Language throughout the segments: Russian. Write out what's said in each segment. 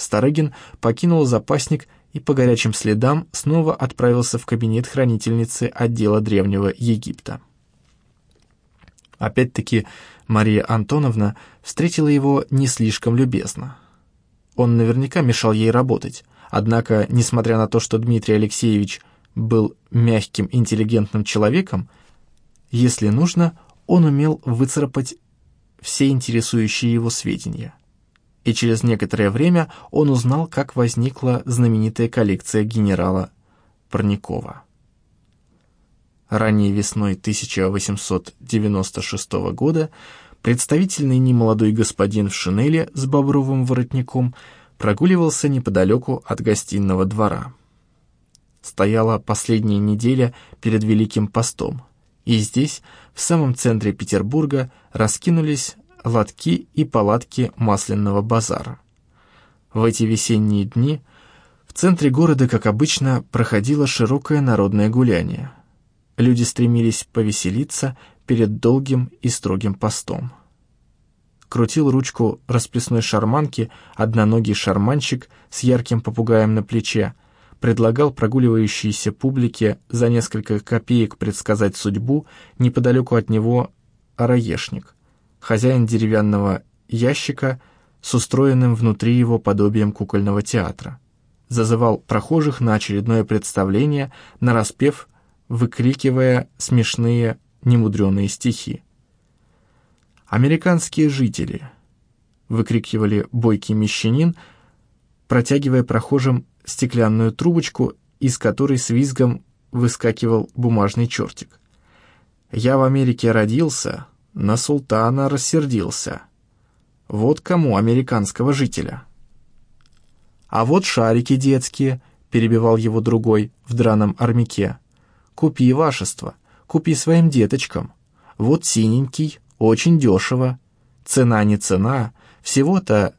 Старыгин покинул запасник и по горячим следам снова отправился в кабинет хранительницы отдела Древнего Египта. Опять-таки Мария Антоновна встретила его не слишком любезно. Он наверняка мешал ей работать, однако, несмотря на то, что Дмитрий Алексеевич был мягким, интеллигентным человеком, если нужно, он умел выцарапать все интересующие его сведения. И через некоторое время он узнал, как возникла знаменитая коллекция генерала Парникова. Ранней весной 1896 года представительный немолодой господин в шинели с бобровым воротником прогуливался неподалеку от гостиного двора. Стояла последняя неделя перед Великим постом, и здесь, в самом центре Петербурга, раскинулись лотки и палатки масляного базара. В эти весенние дни в центре города, как обычно, проходило широкое народное гуляние. Люди стремились повеселиться перед долгим и строгим постом. Крутил ручку расписной шарманки одноногий шарманщик с ярким попугаем на плече, предлагал прогуливающейся публике за несколько копеек предсказать судьбу неподалеку от него араешник, хозяин деревянного ящика с устроенным внутри его подобием кукольного театра. Зазывал прохожих на очередное представление, нараспев, выкрикивая смешные, немудреные стихи. «Американские жители!» — выкрикивали бойкий мещанин, протягивая прохожим стеклянную трубочку, из которой с визгом выскакивал бумажный чертик. «Я в Америке родился, на султана рассердился. Вот кому американского жителя. А вот шарики детские, перебивал его другой в драном армяке. Купи, вашество, купи своим деточкам. Вот синенький, очень дешево. Цена не цена, всего-то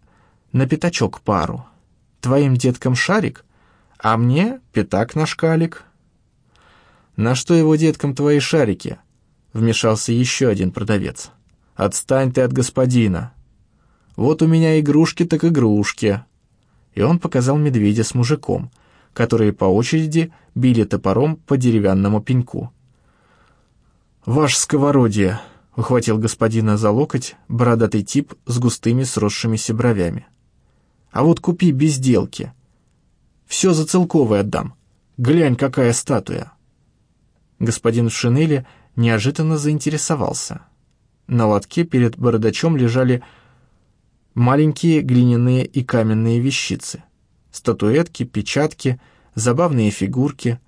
на пятачок пару. Твоим деткам шарик, а мне пятак на шкалик. На что его деткам твои шарики? Вмешался еще один продавец. «Отстань ты от господина! Вот у меня игрушки так игрушки!» И он показал медведя с мужиком, которые по очереди били топором по деревянному пеньку. «Ваш сковородие!» — ухватил господина за локоть бородатый тип с густыми сросшимися бровями. «А вот купи безделки. Все за целковый отдам. Глянь, какая статуя!» Господин в шинели — неожиданно заинтересовался. На лотке перед бородачом лежали маленькие глиняные и каменные вещицы. Статуэтки, печатки, забавные фигурки,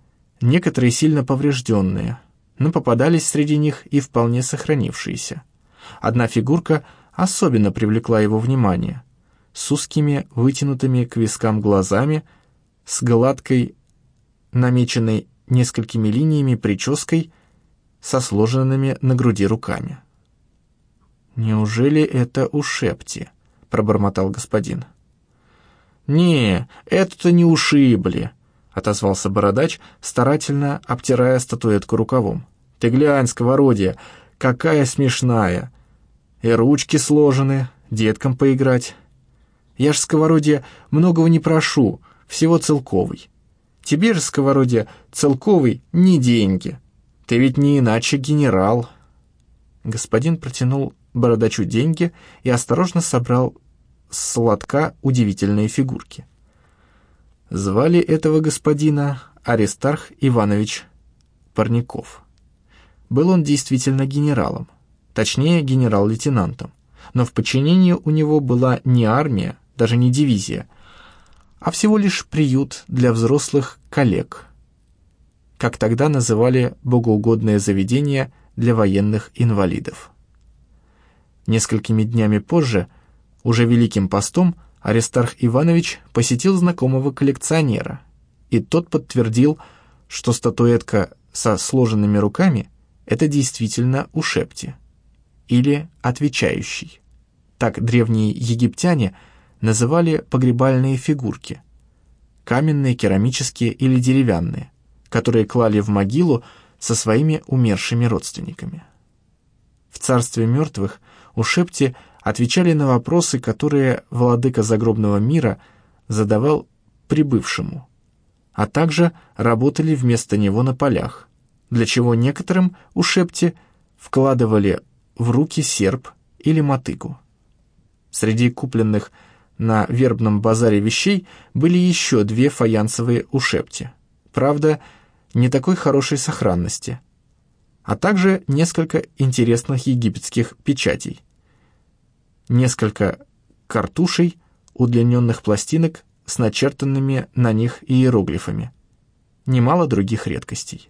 некоторые сильно поврежденные, но попадались среди них и вполне сохранившиеся. Одна фигурка особенно привлекла его внимание. С узкими, вытянутыми к вискам глазами, с гладкой, намеченной несколькими линиями прической — со сложенными на груди руками. «Неужели это у Шепти?» — пробормотал господин. «Не, это-то не ушибли», — отозвался бородач, старательно обтирая статуэтку рукавом. «Ты глянь, сковородье, какая смешная! И ручки сложены, деткам поиграть. Я ж, сковородье, многого не прошу, всего целковый. Тебе же, сковородье, целковый не деньги». Ты ведь не иначе генерал». Господин протянул бородачу деньги и осторожно собрал с сладка удивительные фигурки. Звали этого господина Аристарх Иванович Парников. Был он действительно генералом, точнее генерал-лейтенантом, но в подчинении у него была не армия, даже не дивизия, а всего лишь приют для взрослых коллег – как тогда называли богоугодное заведение для военных инвалидов. Несколькими днями позже, уже Великим постом, Аристарх Иванович посетил знакомого коллекционера, и тот подтвердил, что статуэтка со сложенными руками — это действительно ушепти, или отвечающий. Так древние египтяне называли погребальные фигурки, каменные, керамические или деревянные, которые клали в могилу со своими умершими родственниками. В царстве мертвых у Шепти отвечали на вопросы, которые владыка загробного мира задавал прибывшему, а также работали вместо него на полях, для чего некоторым у Шепти вкладывали в руки серп или мотыгу. Среди купленных на вербном базаре вещей были еще две фаянсовые ушепти. Правда, не такой хорошей сохранности. А также несколько интересных египетских печатей. Несколько картушей, удлиненных пластинок с начертанными на них иероглифами. Немало других редкостей.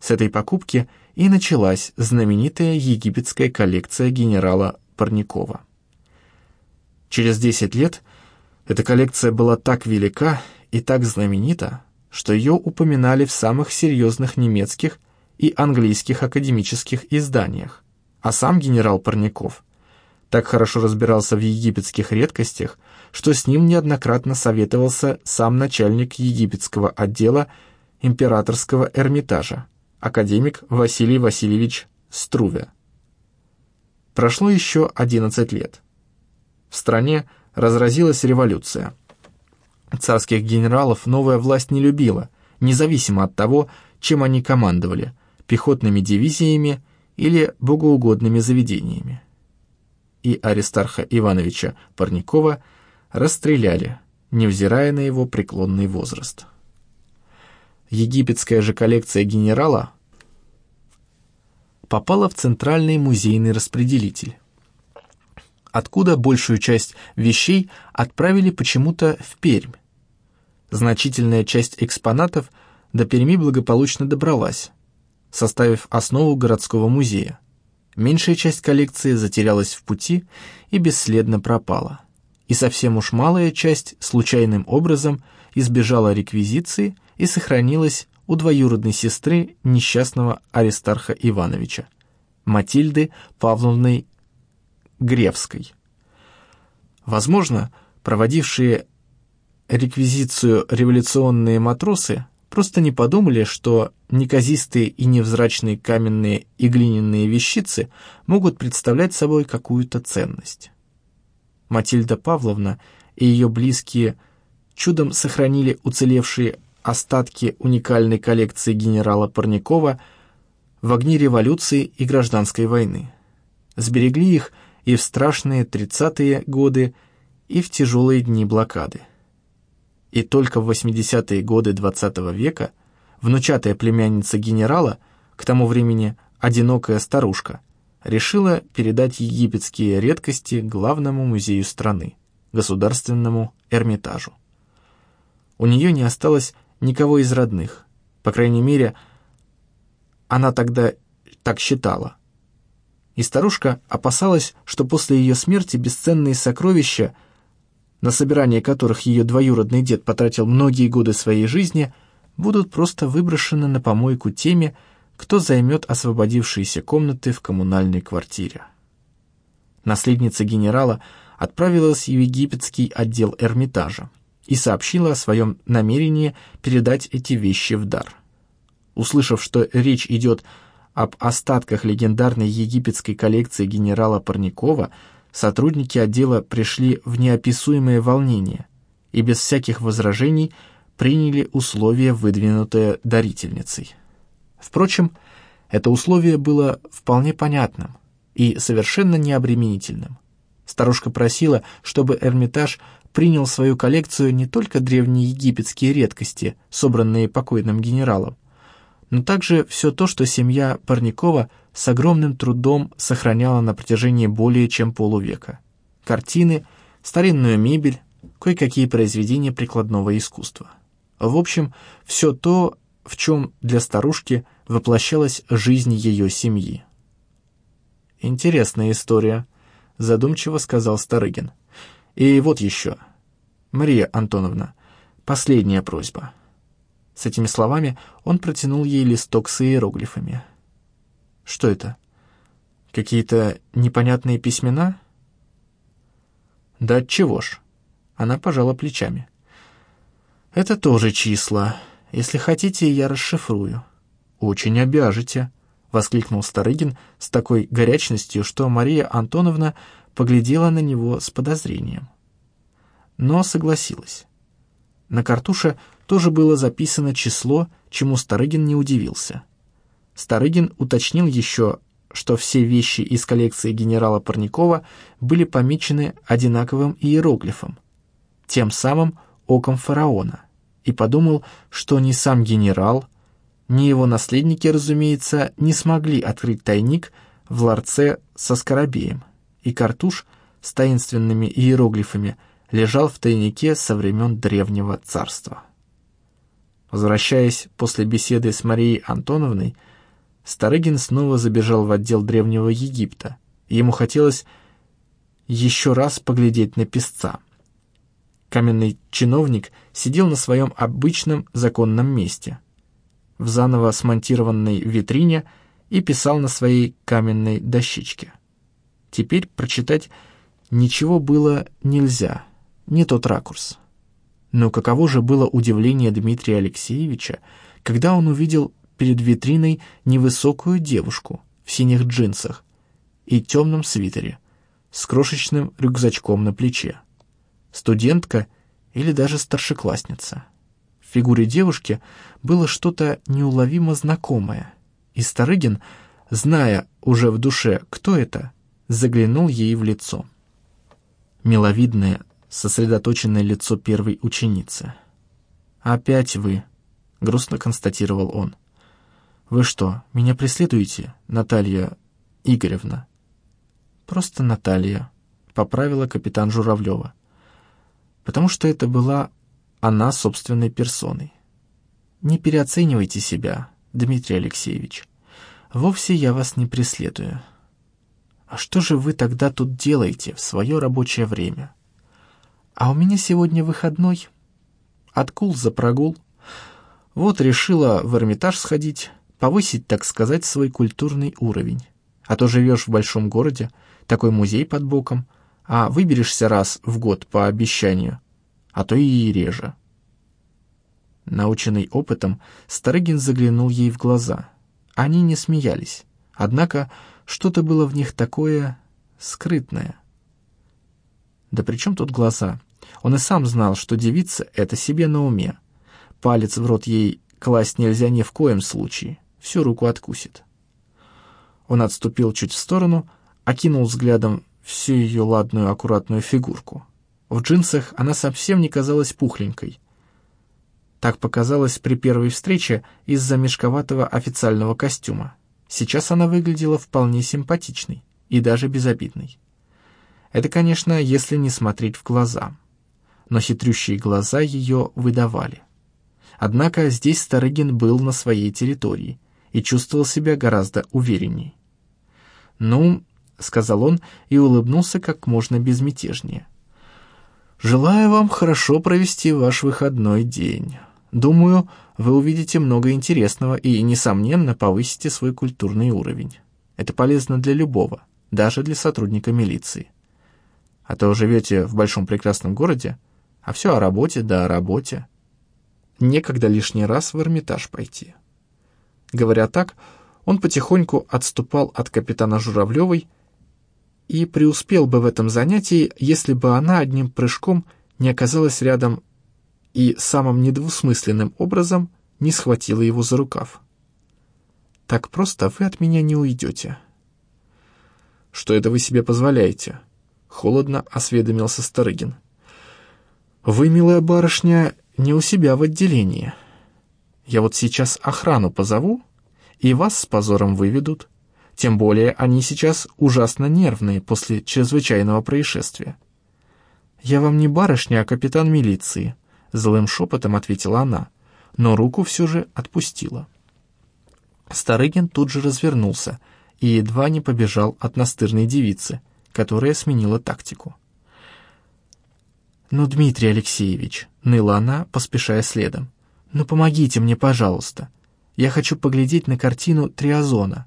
С этой покупки и началась знаменитая египетская коллекция генерала Парникова. Через 10 лет эта коллекция была так велика и так знаменита, что ее упоминали в самых серьезных немецких и английских академических изданиях. А сам генерал Парников так хорошо разбирался в египетских редкостях, что с ним неоднократно советовался сам начальник египетского отдела императорского Эрмитажа, академик Василий Васильевич Струве. Прошло еще 11 лет. В стране разразилась революция – Царских генералов новая власть не любила, независимо от того, чем они командовали – пехотными дивизиями или богоугодными заведениями. И Аристарха Ивановича Парникова расстреляли, невзирая на его преклонный возраст. Египетская же коллекция генерала попала в Центральный музейный распределитель откуда большую часть вещей отправили почему-то в Пермь. Значительная часть экспонатов до Перми благополучно добралась, составив основу городского музея. Меньшая часть коллекции затерялась в пути и бесследно пропала. И совсем уж малая часть случайным образом избежала реквизиции и сохранилась у двоюродной сестры несчастного Аристарха Ивановича, Матильды Павловны Гревской. Возможно, проводившие реквизицию революционные матросы просто не подумали, что неказистые и невзрачные каменные и глиняные вещицы могут представлять собой какую-то ценность. Матильда Павловна и ее близкие чудом сохранили уцелевшие остатки уникальной коллекции генерала Парникова в огне революции и гражданской войны. Сберегли их и в страшные тридцатые годы, и в тяжелые дни блокады и только в 80-е годы XX века внучатая племянница генерала, к тому времени одинокая старушка, решила передать египетские редкости главному музею страны, Государственному Эрмитажу. У нее не осталось никого из родных, по крайней мере, она тогда так считала. И старушка опасалась, что после ее смерти бесценные сокровища на собирание которых ее двоюродный дед потратил многие годы своей жизни, будут просто выброшены на помойку теми, кто займет освободившиеся комнаты в коммунальной квартире. Наследница генерала отправилась в египетский отдел Эрмитажа и сообщила о своем намерении передать эти вещи в дар. Услышав, что речь идет об остатках легендарной египетской коллекции генерала Парникова, сотрудники отдела пришли в неописуемое волнение и без всяких возражений приняли условия, выдвинутые дарительницей. Впрочем, это условие было вполне понятным и совершенно необременительным. Старушка просила, чтобы Эрмитаж принял свою коллекцию не только древние египетские редкости, собранные покойным генералом, но также все то, что семья Парникова – с огромным трудом сохраняла на протяжении более чем полувека. Картины, старинную мебель, кое-какие произведения прикладного искусства. В общем, все то, в чем для старушки воплощалась жизнь ее семьи. «Интересная история», — задумчиво сказал Старыгин. «И вот еще. Мария Антоновна, последняя просьба». С этими словами он протянул ей листок с иероглифами. Что это? Какие-то непонятные письмена? Да отчего ж? Она пожала плечами. Это тоже числа. Если хотите, я расшифрую. Очень обяжете, воскликнул Старыгин с такой горячностью, что Мария Антоновна поглядела на него с подозрением. но согласилась. На картуше тоже было записано число, чему Старыгин не удивился. Старыгин уточнил еще, что все вещи из коллекции генерала Парникова были помечены одинаковым иероглифом, тем самым оком фараона, и подумал, что ни сам генерал, ни его наследники, разумеется, не смогли открыть тайник в ларце со скоробеем, и картуш с таинственными иероглифами лежал в тайнике со времен Древнего Царства. Возвращаясь после беседы с Марией Антоновной, Старыгин снова забежал в отдел Древнего Египта. Ему хотелось еще раз поглядеть на песца. Каменный чиновник сидел на своем обычном законном месте, в заново смонтированной витрине и писал на своей каменной дощечке. Теперь прочитать ничего было нельзя, не тот ракурс. Но каково же было удивление Дмитрия Алексеевича, когда он увидел перед витриной невысокую девушку в синих джинсах и темном свитере с крошечным рюкзачком на плече. Студентка или даже старшеклассница. В фигуре девушки было что-то неуловимо знакомое, и Старыгин, зная уже в душе, кто это, заглянул ей в лицо. Миловидное, сосредоточенное лицо первой ученицы. «Опять вы», — грустно констатировал он. «Вы что, меня преследуете, Наталья Игоревна?» «Просто Наталья», — поправила капитан Журавлева. «Потому что это была она собственной персоной. Не переоценивайте себя, Дмитрий Алексеевич. Вовсе я вас не преследую. А что же вы тогда тут делаете в свое рабочее время? А у меня сегодня выходной. Откул за прогул. Вот решила в Эрмитаж сходить, повысить, так сказать, свой культурный уровень. А то живешь в большом городе, такой музей под боком, а выберешься раз в год по обещанию, а то и реже. Наученный опытом, Старыгин заглянул ей в глаза. Они не смеялись, однако что-то было в них такое скрытное. Да при чем тут глаза? Он и сам знал, что девица — это себе на уме. Палец в рот ей класть нельзя ни в коем случае всю руку откусит. Он отступил чуть в сторону, окинул взглядом всю ее ладную аккуратную фигурку. В джинсах она совсем не казалась пухленькой. Так показалось при первой встрече из-за мешковатого официального костюма. Сейчас она выглядела вполне симпатичной и даже безобидной. Это, конечно, если не смотреть в глаза. Но хитрющие глаза ее выдавали. Однако здесь Старыгин был на своей территории и чувствовал себя гораздо уверенней. «Ну», — сказал он и улыбнулся как можно безмятежнее. «Желаю вам хорошо провести ваш выходной день. Думаю, вы увидите много интересного и, несомненно, повысите свой культурный уровень. Это полезно для любого, даже для сотрудника милиции. А то живете в большом прекрасном городе, а все о работе да о работе. Некогда лишний раз в Эрмитаж пойти». Говоря так, он потихоньку отступал от капитана Журавлевой и преуспел бы в этом занятии, если бы она одним прыжком не оказалась рядом и самым недвусмысленным образом не схватила его за рукав. «Так просто вы от меня не уйдете». «Что это вы себе позволяете?» — холодно осведомился Старыгин. «Вы, милая барышня, не у себя в отделении». Я вот сейчас охрану позову, и вас с позором выведут. Тем более они сейчас ужасно нервные после чрезвычайного происшествия. «Я вам не барышня, а капитан милиции», — злым шепотом ответила она, но руку все же отпустила. Старыгин тут же развернулся и едва не побежал от настырной девицы, которая сменила тактику. «Ну, Дмитрий Алексеевич», — ныла она, поспешая следом, «Ну помогите мне, пожалуйста. Я хочу поглядеть на картину Триазона.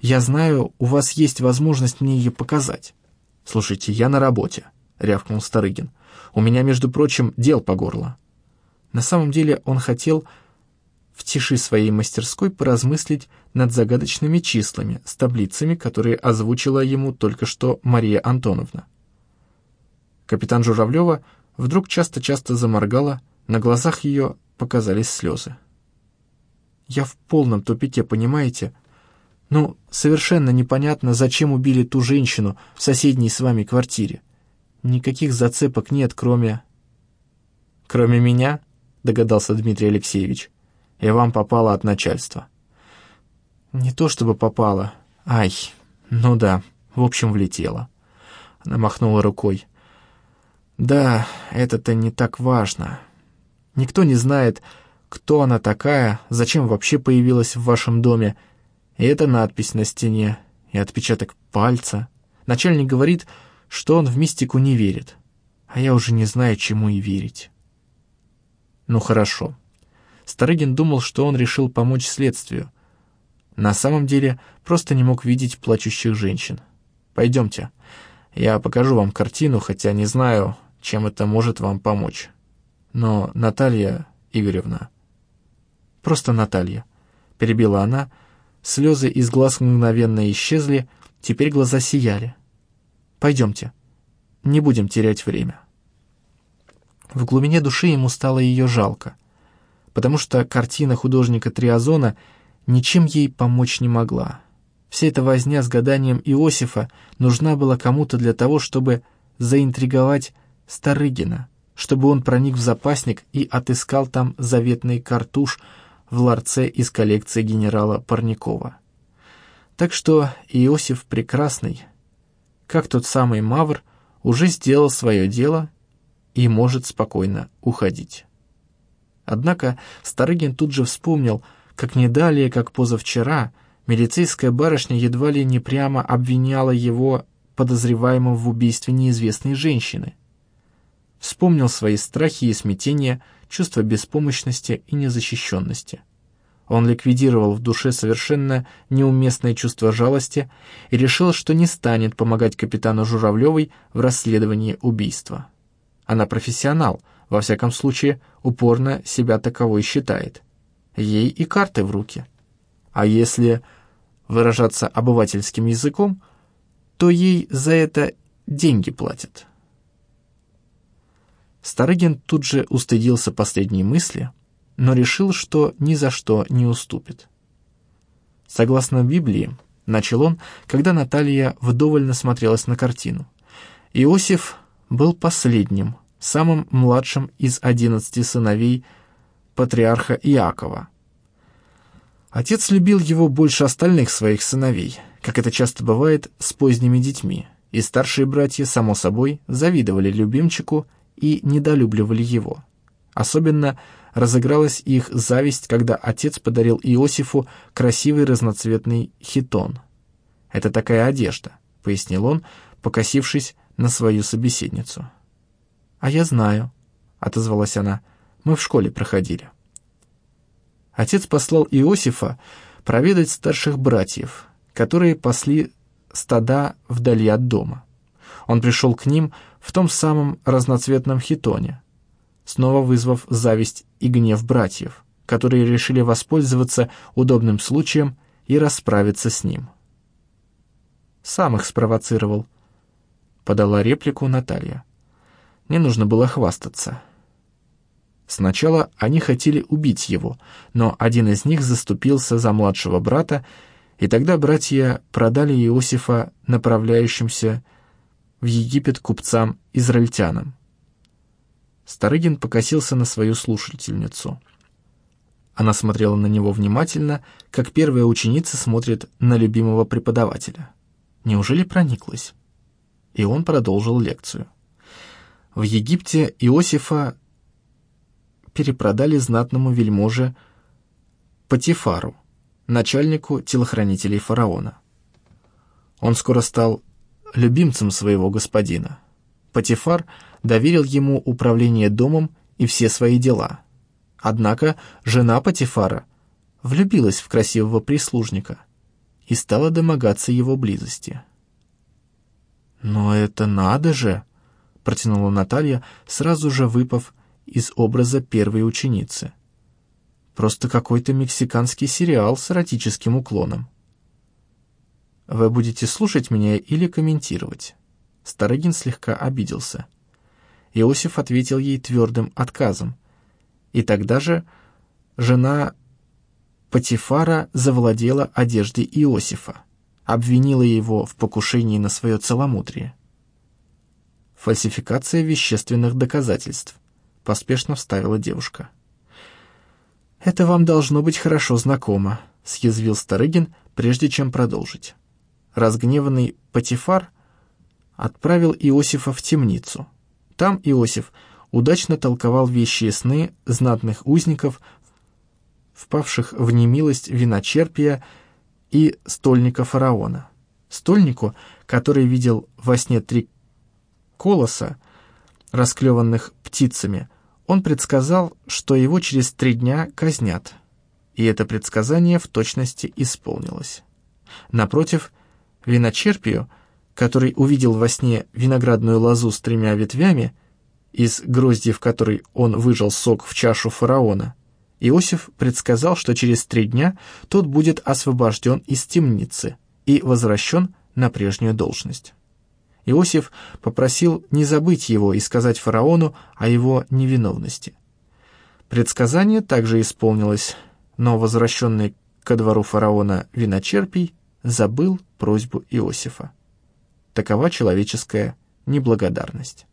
Я знаю, у вас есть возможность мне ее показать». «Слушайте, я на работе», — рявкнул Старыгин. «У меня, между прочим, дел по горло». На самом деле он хотел в тиши своей мастерской поразмыслить над загадочными числами с таблицами, которые озвучила ему только что Мария Антоновна. Капитан Журавлева вдруг часто-часто заморгала, на глазах ее показались слезы. «Я в полном тупике, понимаете? Ну, совершенно непонятно, зачем убили ту женщину в соседней с вами квартире. Никаких зацепок нет, кроме...» «Кроме меня?» — догадался Дмитрий Алексеевич. «И вам попало от начальства». «Не то чтобы попало. Ай, ну да, в общем, влетело». Она махнула рукой. «Да, это-то не так важно. Никто не знает, кто она такая, зачем вообще появилась в вашем доме. И эта надпись на стене, и отпечаток пальца. Начальник говорит, что он в мистику не верит. А я уже не знаю, чему и верить». «Ну хорошо». Старыгин думал, что он решил помочь следствию. На самом деле, просто не мог видеть плачущих женщин. «Пойдемте». Я покажу вам картину, хотя не знаю, чем это может вам помочь. Но Наталья Игоревна... Просто Наталья. Перебила она. Слезы из глаз мгновенно исчезли, теперь глаза сияли. Пойдемте. Не будем терять время. В глубине души ему стало ее жалко, потому что картина художника Триазона ничем ей помочь не могла. Вся эта возня с гаданием Иосифа нужна была кому-то для того, чтобы заинтриговать Старыгина, чтобы он проник в запасник и отыскал там заветный картуш в ларце из коллекции генерала Парникова. Так что Иосиф Прекрасный, как тот самый Мавр, уже сделал свое дело и может спокойно уходить. Однако Старыгин тут же вспомнил, как не далее, как позавчера, Милицейская барышня едва ли не прямо обвиняла его подозреваемым в убийстве неизвестной женщины. Вспомнил свои страхи и смятения, чувство беспомощности и незащищенности. Он ликвидировал в душе совершенно неуместное чувство жалости и решил, что не станет помогать капитану Журавлевой в расследовании убийства. Она профессионал, во всяком случае, упорно себя таковой считает. Ей и карты в руки. А если выражаться обывательским языком, то ей за это деньги платят. Старыгин тут же устыдился последней мысли, но решил, что ни за что не уступит. Согласно Библии, начал он, когда Наталья вдоволь насмотрелась на картину. Иосиф был последним, самым младшим из одиннадцати сыновей патриарха Иакова, Отец любил его больше остальных своих сыновей, как это часто бывает с поздними детьми, и старшие братья, само собой, завидовали любимчику и недолюбливали его. Особенно разыгралась их зависть, когда отец подарил Иосифу красивый разноцветный хитон. «Это такая одежда», — пояснил он, покосившись на свою собеседницу. «А я знаю», — отозвалась она, — «мы в школе проходили». Отец послал Иосифа проведать старших братьев, которые пасли стада вдали от дома. Он пришел к ним в том самом разноцветном хитоне, снова вызвав зависть и гнев братьев, которые решили воспользоваться удобным случаем и расправиться с ним. «Сам их спровоцировал», — подала реплику Наталья. Не нужно было хвастаться. Сначала они хотели убить его, но один из них заступился за младшего брата, и тогда братья продали Иосифа направляющимся в Египет купцам-израильтянам. Старыгин покосился на свою слушательницу. Она смотрела на него внимательно, как первая ученица смотрит на любимого преподавателя. Неужели прониклась? И он продолжил лекцию. В Египте Иосифа перепродали знатному вельможе Патифару, начальнику телохранителей фараона. Он скоро стал любимцем своего господина. Патифар доверил ему управление домом и все свои дела. Однако жена Патифара влюбилась в красивого прислужника и стала домогаться его близости. «Но это надо же!» — протянула Наталья, сразу же выпав из образа первой ученицы. Просто какой-то мексиканский сериал с эротическим уклоном. Вы будете слушать меня или комментировать? Старыгин слегка обиделся. Иосиф ответил ей твердым отказом. И тогда же жена Патифара завладела одеждой Иосифа, обвинила его в покушении на свое целомудрие. Фальсификация вещественных доказательств, поспешно вставила девушка. «Это вам должно быть хорошо знакомо», — съязвил Старыгин, прежде чем продолжить. Разгневанный Патифар отправил Иосифа в темницу. Там Иосиф удачно толковал вещи и сны знатных узников, впавших в немилость виночерпия и стольника фараона. Стольнику, который видел во сне три колоса, расклеванных птицами, он предсказал, что его через три дня казнят, и это предсказание в точности исполнилось. Напротив, виночерпию, который увидел во сне виноградную лозу с тремя ветвями, из грозди в которой он выжал сок в чашу фараона, Иосиф предсказал, что через три дня тот будет освобожден из темницы и возвращен на прежнюю должность. Иосиф попросил не забыть его и сказать фараону о его невиновности. Предсказание также исполнилось, но возвращенный ко двору фараона виночерпий забыл просьбу Иосифа. Такова человеческая неблагодарность.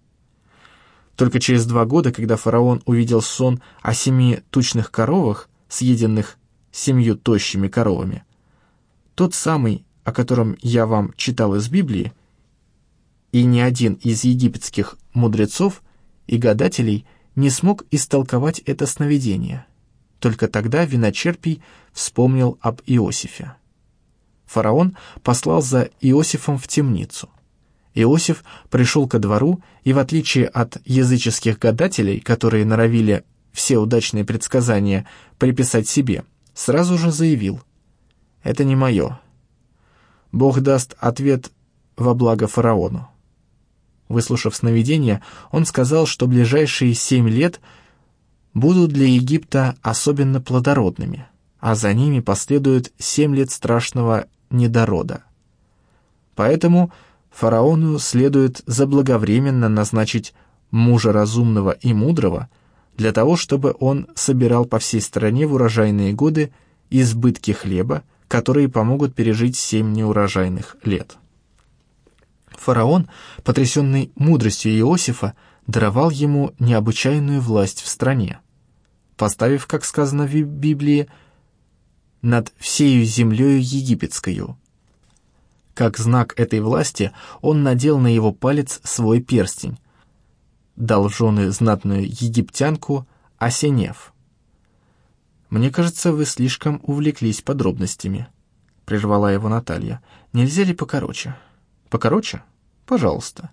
Только через два года, когда фараон увидел сон о семи тучных коровах, съеденных семью тощими коровами, тот самый, о котором я вам читал из Библии, и ни один из египетских мудрецов и гадателей не смог истолковать это сновидение. Только тогда виночерпий вспомнил об Иосифе. Фараон послал за Иосифом в темницу. Иосиф пришел ко двору и, в отличие от языческих гадателей, которые норовили все удачные предсказания приписать себе, сразу же заявил «Это не мое. Бог даст ответ во благо фараону». Выслушав сновидение, он сказал, что ближайшие семь лет будут для Египта особенно плодородными, а за ними последует семь лет страшного недорода. Поэтому фараону следует заблаговременно назначить мужа разумного и мудрого для того, чтобы он собирал по всей стране в урожайные годы избытки хлеба, которые помогут пережить семь неурожайных лет. Фараон, потрясенный мудростью Иосифа, даровал ему необычайную власть в стране, поставив, как сказано в Библии, над всею землею египетскою. Как знак этой власти он надел на его палец свой перстень, дал жены знатную египтянку Асенев. «Мне кажется, вы слишком увлеклись подробностями», — прервала его Наталья. «Нельзя ли покороче?» «Покороче? Пожалуйста».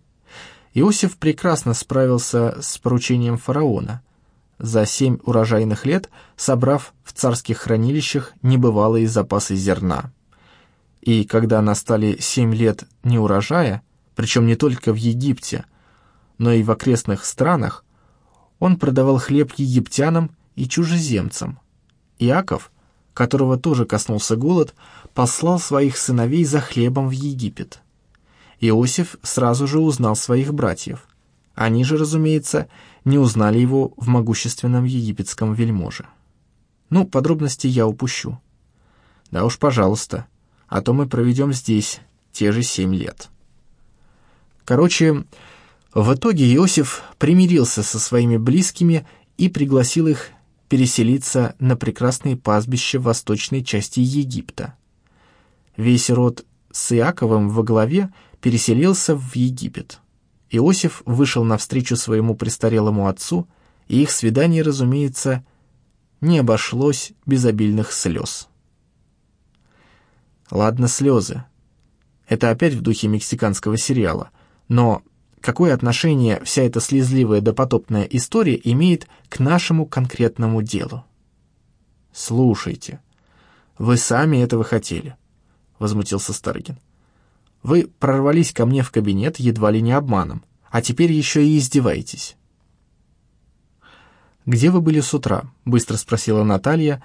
Иосиф прекрасно справился с поручением фараона — за семь урожайных лет собрав в царских хранилищах небывалые запасы зерна. И когда настали семь лет неурожая, причем не только в Египте, но и в окрестных странах, он продавал хлеб египтянам и чужеземцам. Иаков, которого тоже коснулся голод, послал своих сыновей за хлебом в Египет. Иосиф сразу же узнал своих братьев. Они же, разумеется, не узнали его в могущественном египетском вельможе. Ну, подробности я упущу. Да уж, пожалуйста, а то мы проведем здесь те же семь лет. Короче, в итоге Иосиф примирился со своими близкими и пригласил их переселиться на прекрасные пастбища восточной части Египта. Весь род с Иаковым во главе переселился в Египет. Иосиф вышел навстречу своему престарелому отцу, и их свидание, разумеется, не обошлось без обильных слез. Ладно, слезы. Это опять в духе мексиканского сериала. Но какое отношение вся эта слезливая допотопная история имеет к нашему конкретному делу? «Слушайте, вы сами этого хотели», — возмутился Старыгин. Вы прорвались ко мне в кабинет едва ли не обманом, а теперь еще и издеваетесь». «Где вы были с утра?» — быстро спросила Наталья.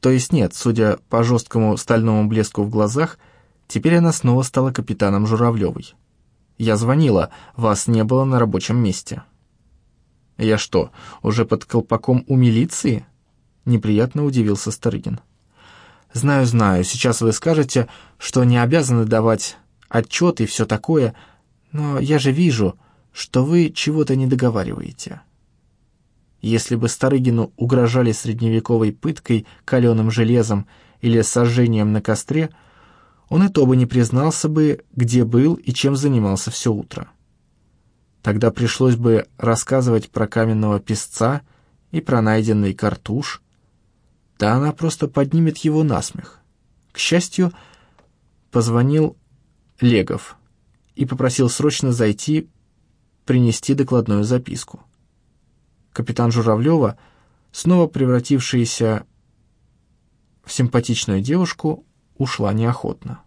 То есть нет, судя по жесткому стальному блеску в глазах, теперь она снова стала капитаном Журавлевой. «Я звонила, вас не было на рабочем месте». Я что, уже под колпаком у милиции? Неприятно удивился Старыгин. Знаю, знаю, сейчас вы скажете, что не обязаны давать отчет и все такое, но я же вижу, что вы чего-то не договариваете. Если бы Старыгину угрожали средневековой пыткой каленым железом или сожжением на костре, он и то бы не признался бы, где был и чем занимался все утро. Тогда пришлось бы рассказывать про каменного песца и про найденный картуш. Да она просто поднимет его насмех. К счастью, позвонил Легов и попросил срочно зайти принести докладную записку капитан Журавлева, снова превратившаяся в симпатичную девушку, ушла неохотно.